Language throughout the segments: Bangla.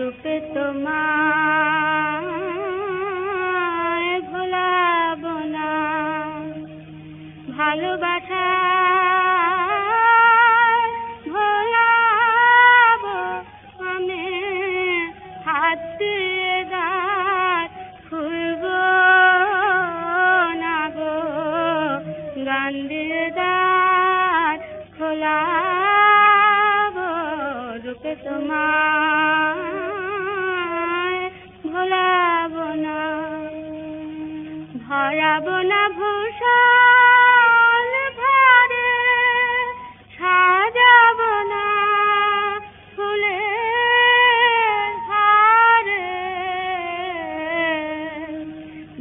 রূপে তোমায় ভোলাব না। ভালোবাসা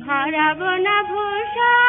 হারাব না ভূষা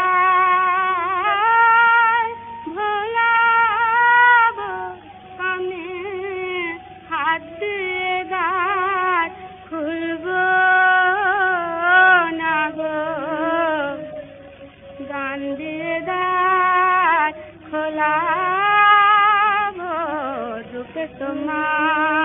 তোমার